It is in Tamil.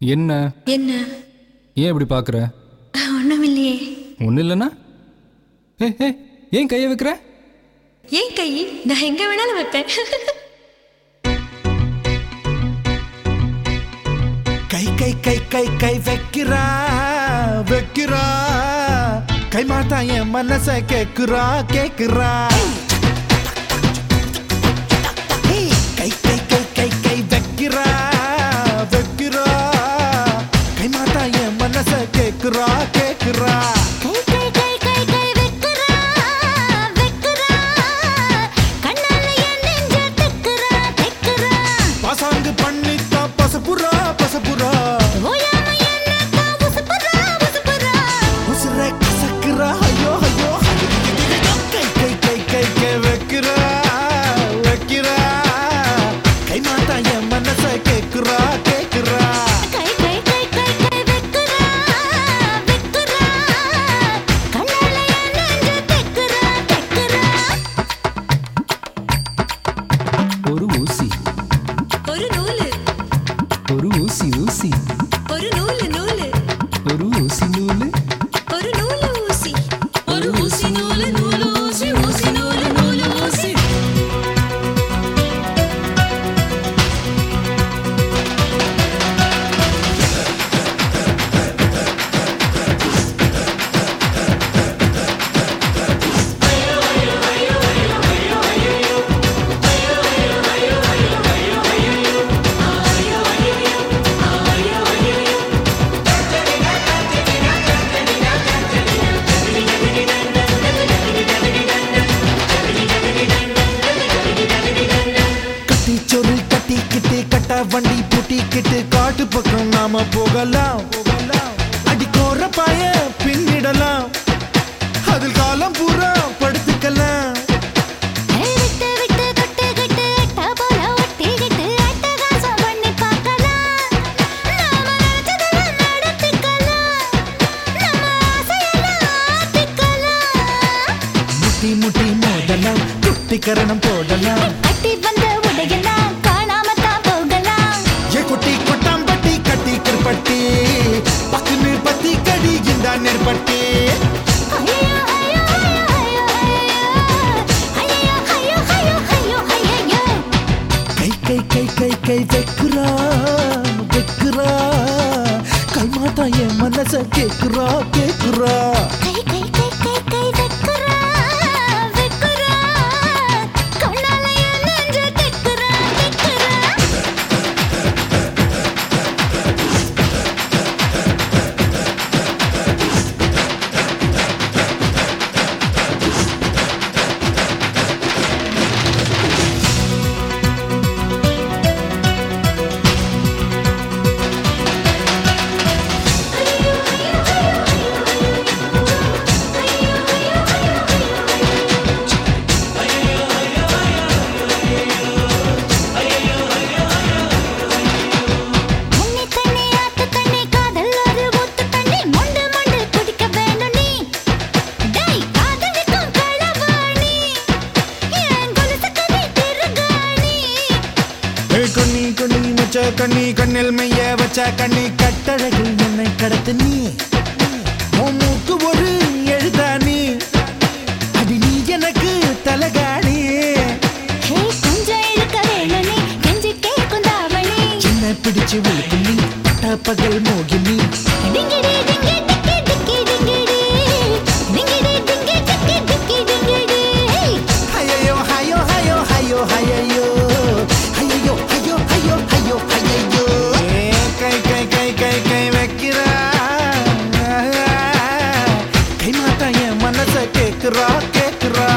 என்ன? என்ன? ஏன் இப்படி பார்க்குற ஒண்ணுமில்லையே. ஒன்றும் இல்லைன்னா ஏ ஏ ஏன் கையை வைக்கிற? ஏன் கை? நான் எங்க வேணாலும் வைப்பேன். கை கை கை கை கை வைக்கிறா வைக்கிறா. கை மாத்தா என் மனச கேக்குறா கேக்குறா. தெக்குறா தெக்குறா. பாசாங்கு பண்ணித்தா உசுப்புறா உசுப்புறா. உசுர கசக்குறா ஐயோ ஐயோ. கை கை கை கை கை வைக்கிறா வைக்கிறா. கை மாத்தா என் மனச கேக்குறா கேக்குறா கை கட்டி சொருள் கட்டிக்கிட்டு கட்ட வண்டி பூட்டிக்கிட்டு காட்டு பக்கம் நாம போகலாம். அடிக்கோர பாய பின்னிடலாம். அதில் காலம் பூரா படுத்துக்கலாம். முட்டி முட்டி மோதலாம். குட்டிக்கரணம் போடலாம். கட்டி வந்த அதையெல்லாம் காணாம தான் போகலாம் ஏ குட்டி கொட்டாம்பட்டி கட்டி கருப்பட்டி பக்குன்னு பத்தி கடி இந்த நெற்பட்டி. கை கை கை கை வைக்கிறா வைக்கிறா. கல்மாத்தா என் மனச கேக்குறா கேக்குறா. கொன்னி கொன்னி முச்ச கண்ணி கண்ணில் மைய வச்ச கண்ணி கட்டழகில் என்னை கடத்து நீ. மூக்கு ஒரு எழுதா நீ அடி நீ எனக்கு தலகாணி. பிடிச்சு விழுக்கு நீ பட்ட பகல் மோகி நீ என் மனசை கேக்குறா கேக்குறா.